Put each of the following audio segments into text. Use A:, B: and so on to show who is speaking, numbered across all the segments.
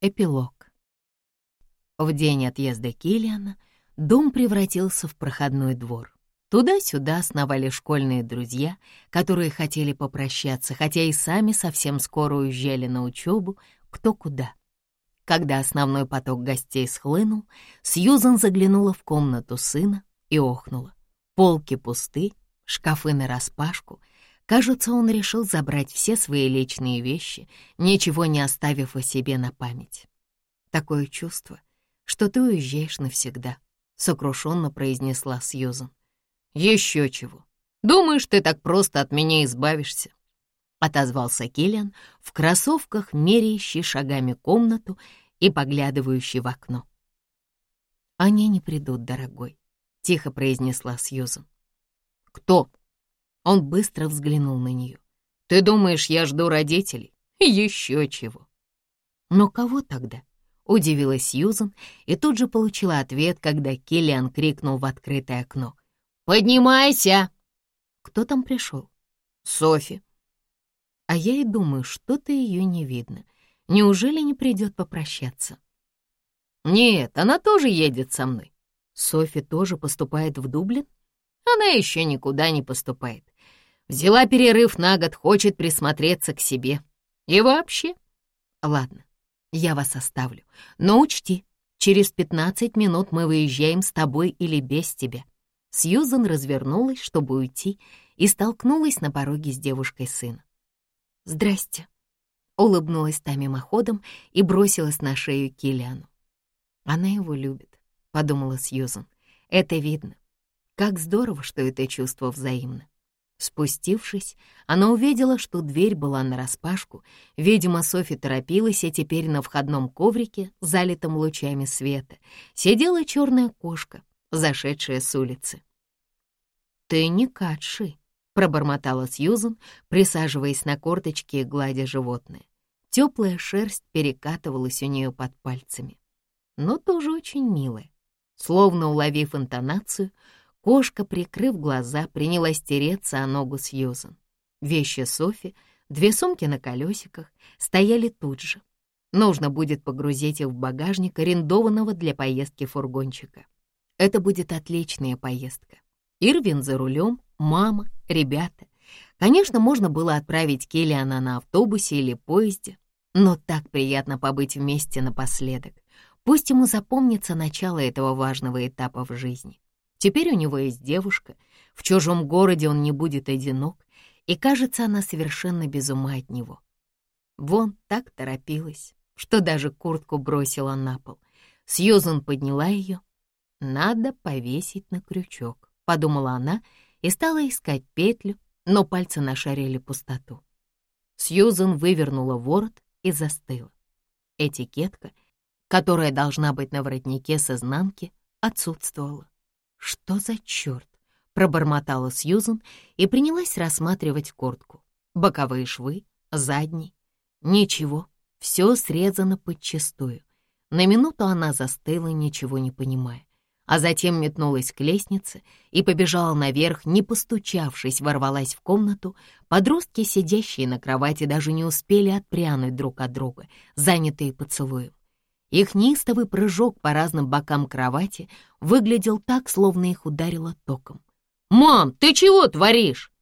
A: Эпилог. В день отъезда Киллиана дом превратился в проходной двор. Туда-сюда сновали школьные друзья, которые хотели попрощаться, хотя и сами совсем скоро уезжали на учебу, кто куда. Когда основной поток гостей схлынул, Сьюзан заглянула в комнату сына и охнула. Полки пусты, шкафы нараспашку. Кажется, он решил забрать все свои личные вещи, ничего не оставив о себе на память. Такое чувство, что ты уезжаешь навсегда, — сокрушенно произнесла Сьюзан. Еще чего. Думаешь, ты так просто от меня избавишься? — отозвался Киллиан в кроссовках, меряющий шагами комнату и поглядывающий в окно. «Они не придут, дорогой», — тихо произнесла Сьюзан. «Кто?» Он быстро взглянул на нее. «Ты думаешь, я жду родителей? Еще чего!» «Но кого тогда?» — удивилась Сьюзан и тут же получила ответ, когда Киллиан крикнул в открытое окно. «Поднимайся!» «Кто там пришел?» «Софи». А я и думаю, что-то ее не видно. Неужели не придет попрощаться? «Нет, она тоже едет со мной». Софи тоже поступает в Дублин? Она еще никуда не поступает. Взяла перерыв на год, хочет присмотреться к себе. И вообще... Ладно, я вас оставлю. Но учти, через пятнадцать минут мы выезжаем с тобой или без тебя. Сьюзан развернулась, чтобы уйти, и столкнулась на пороге с девушкой сына. «Здрасте», — улыбнулась та мимоходом и бросилась на шею Киллиану. «Она его любит», — подумала Сьюзан. «Это видно. Как здорово, что это чувство взаимно». Спустившись, она увидела, что дверь была нараспашку. Видимо, Софи торопилась, и теперь на входном коврике, залитом лучами света, сидела черная кошка, зашедшая с улицы. «Ты не Катши», — пробормотала Сьюзан, присаживаясь на корточки и гладя животное. Теплая шерсть перекатывалась у нее под пальцами. Но тоже очень милая. Словно уловив интонацию, Кошка, прикрыв глаза, принялась тереться о ногу Сьюзан. Вещи Софи, две сумки на колесиках, стояли тут же. Нужно будет погрузить их в багажник арендованного для поездки фургончика. Это будет отличная поездка. Ирвин за рулем, мама, ребята. Конечно, можно было отправить Келлиана на автобусе или поезде, но так приятно побыть вместе напоследок. Пусть ему запомнится начало этого важного этапа в жизни. Теперь у него есть девушка, в чужом городе он не будет одинок, и, кажется, она совершенно без ума от него. Вон так торопилась, что даже куртку бросила на пол. Сьюзан подняла ее. «Надо повесить на крючок», — подумала она и стала искать петлю, но пальцы нашарили пустоту. Сьюзан вывернула ворот и застыла. Этикетка, которая должна быть на воротнике с изнанки, отсутствовала. «Что за черт?» — пробормотала Сьюзан и принялась рассматривать куртку. Боковые швы, задний. Ничего, все срезано подчистую. На минуту она застыла, ничего не понимая, а затем метнулась к лестнице и побежала наверх, не постучавшись, ворвалась в комнату. Подростки, сидящие на кровати, даже не успели отпрянуть друг от друга, занятые поцелуем. Их неистовый прыжок по разным бокам кровати выглядел так, словно их ударило током. «Мам, ты чего творишь?»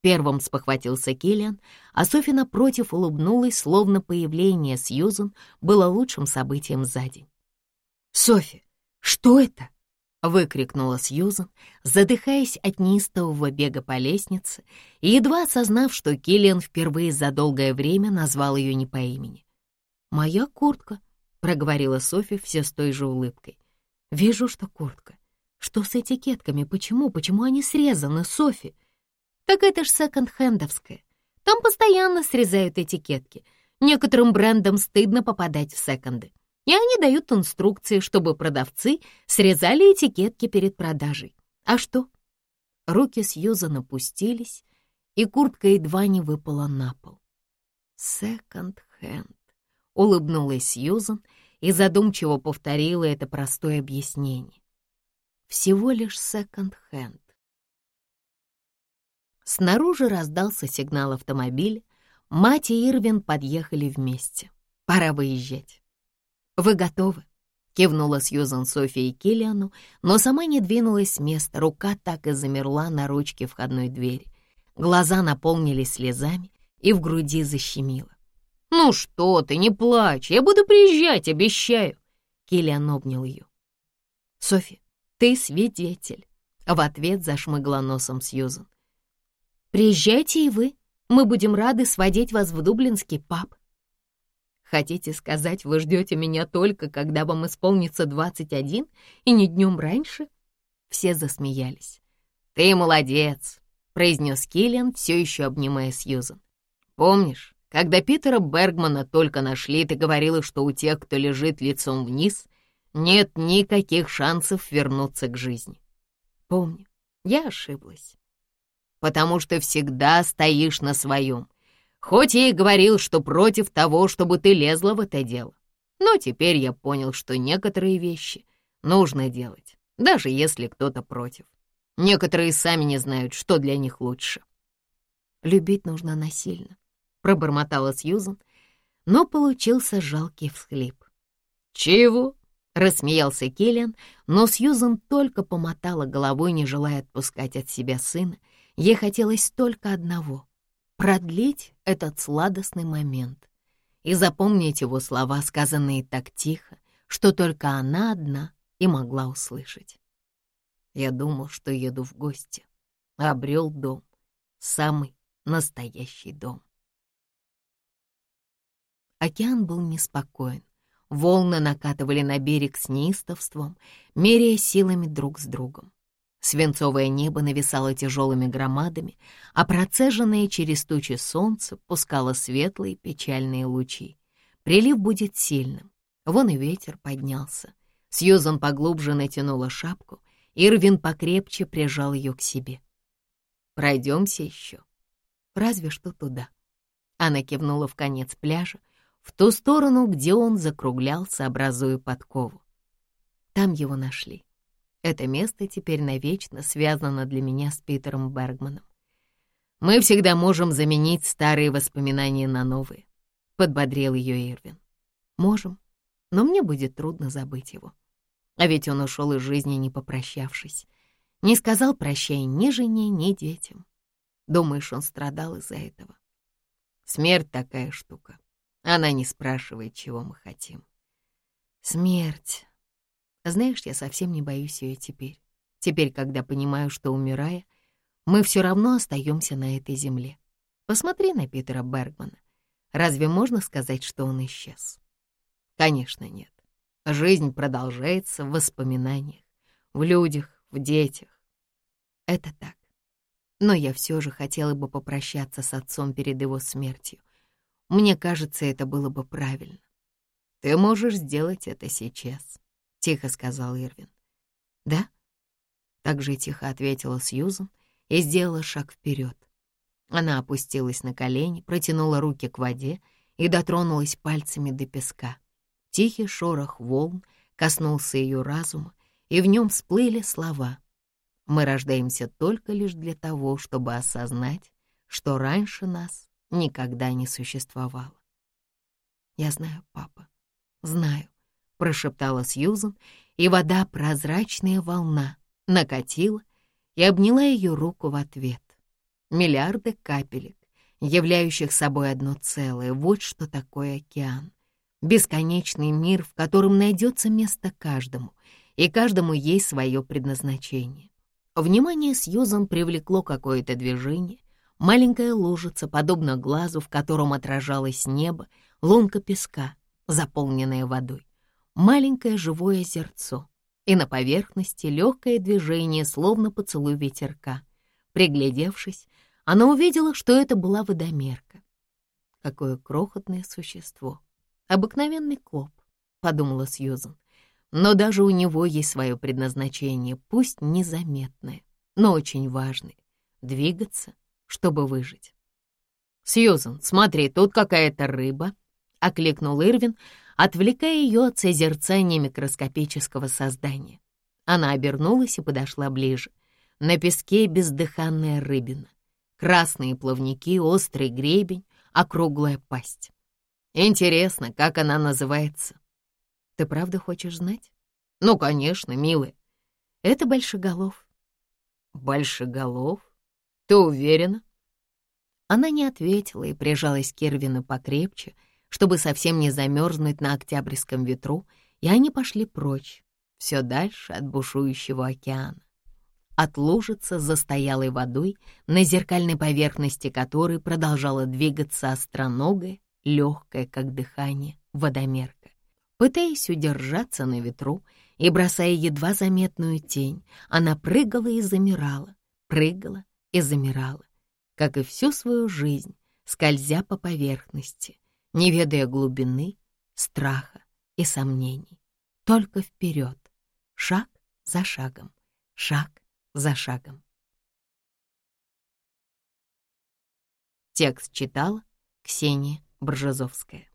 A: Первым спохватился Киллиан, а Софи напротив улыбнулась, словно появление Сьюзан было лучшим событием за день. «Софи, что это?» — выкрикнула Сьюзан, задыхаясь от неистового бега по лестнице и едва осознав, что Киллиан впервые за долгое время назвал ее не по имени. «Моя куртка», — проговорила Софи все с той же улыбкой. «Вижу, что куртка. Что с этикетками? Почему? Почему они срезаны, Софи?» «Так это ж секонд-хендовская. Там постоянно срезают этикетки. Некоторым брендам стыдно попадать в секонды. И они дают инструкции, чтобы продавцы срезали этикетки перед продажей. А что?» Руки Сьюзан опустились, и куртка едва не выпала на пол. «Секонд-хенд улыбнулась Сьюзан и задумчиво повторила это простое объяснение. Всего лишь секонд-хенд. Снаружи раздался сигнал автомобиля. Мать и Ирвин подъехали вместе. Пора выезжать. «Вы готовы?» — кивнула Сьюзан Софи и Киллиану, но сама не двинулась с места, рука так и замерла на ручке входной двери. Глаза наполнились слезами и в груди защемило. «Ну что ты, не плачь, я буду приезжать, обещаю!» Киллиан обнял ее. «Софи, ты свидетель!» В ответ зашмыгла носом Сьюзан. Приезжайте и вы. Мы будем рады сводить вас в дублинский паб. Хотите сказать, вы ждете меня только, когда вам исполнится 21 и не днем раньше? Все засмеялись. Ты молодец, произнес Киллиан, все еще обнимая Сьюзан. Помнишь, когда Питера Бергмана только нашли, ты говорила, что у тех, кто лежит лицом вниз, нет никаких шансов вернуться к жизни. Помню, я ошиблась потому что всегда стоишь на своем. Хоть я и говорил, что против того, чтобы ты лезла в это дело. Но теперь я понял, что некоторые вещи нужно делать, даже если кто-то против. Некоторые сами не знают, что для них лучше. «Любить нужно насильно», — пробормотала Сьюзан, но получился жалкий всхлип. «Чего?» — рассмеялся Киллиан, но Сьюзан только помотала головой, не желая отпускать от себя сына, Ей хотелось только одного — продлить этот сладостный момент и запомнить его слова, сказанные так тихо, что только она одна и могла услышать. Я думал, что еду в гости, обрел дом, самый настоящий дом. Океан был неспокоен. Волны накатывали на берег с неистовством, меряя силами друг с другом. Свинцовое небо нависало тяжелыми громадами, а процеженное через тучи солнце пускало светлые печальные лучи. Прилив будет сильным. Вон и ветер поднялся. Сьюзан поглубже натянула шапку, Ирвин покрепче прижал ее к себе. «Пройдемся еще. Разве что туда». Она кивнула в конец пляжа, в ту сторону, где он закруглялся, образуя подкову. Там его нашли. Это место теперь навечно связано для меня с Питером Бергманом. Мы всегда можем заменить старые воспоминания на новые, — подбодрил ее Ирвин. Можем, но мне будет трудно забыть его. А ведь он ушел из жизни, не попрощавшись. Не сказал прощай ни жене, ни детям. Думаешь, он страдал из-за этого? Смерть такая штука. Она не спрашивает, чего мы хотим. Смерть знаешь, я совсем не боюсь ее теперь. Теперь, когда понимаю, что, умирая, мы все равно остаемся на этой земле. Посмотри на Питера Бергмана. Разве можно сказать, что он исчез? Конечно, нет. Жизнь продолжается в воспоминаниях, в людях, в детях. Это так. Но я все же хотела бы попрощаться с отцом перед его смертью. Мне кажется, это было бы правильно. Ты можешь сделать это сейчас. — тихо сказал Ирвин. «Да?» — так же тихо ответила Сьюзан и сделала шаг вперед. Она опустилась на колени, протянула руки к воде и дотронулась пальцами до песка. Тихий шорох волн коснулся ее разума, и в нем всплыли слова. «Мы рождаемся только лишь для того, чтобы осознать, что раньше нас никогда не существовало». «Я знаю, папа, знаю», прошептала Сьюзан, и вода, прозрачная волна, накатила и обняла ее руку в ответ. Миллиарды капелек, являющих собой одно целое, вот что такое океан. Бесконечный мир, в котором найдется место каждому, и каждому есть свое предназначение. Внимание Сьюзан привлекло какое-то движение, маленькая лужица, подобно глазу, в котором отражалось небо, лунка песка, заполненная водой маленькое живое озерцо, и на поверхности легкое движение, словно поцелуй ветерка. Приглядевшись, она увидела, что это была водомерка. Какое крохотное существо. Обыкновенный клоп, подумала Сьюзан. Но даже у него есть свое предназначение, пусть незаметное, но очень важное — двигаться, чтобы выжить. «Сьюзан, смотри, тут какая-то рыба», — окликнул Ирвин, отвлекая ее от созерцания микроскопического создания. Она обернулась и подошла ближе. На песке бездыханная рыбина. Красные плавники, острый гребень, округлая пасть. Интересно, как она называется? Ты правда хочешь знать? Ну, конечно, милая. Это большеголов. Большеголов? Ты уверена? Она не ответила и прижалась к Ирвину покрепче, чтобы совсем не замерзнуть на октябрьском ветру, и они пошли прочь, все дальше от бушующего океана. От лужицы застоялой водой, на зеркальной поверхности которой продолжала двигаться остроногая, легкая, как дыхание, водомерка. Пытаясь удержаться на ветру и бросая едва заметную тень, она прыгала и замирала, прыгала и замирала, как и всю свою жизнь, скользя по поверхности, не ведая глубины, страха и сомнений. Только вперед, шаг за шагом, шаг за шагом. Текст читала Ксения Боржазовская.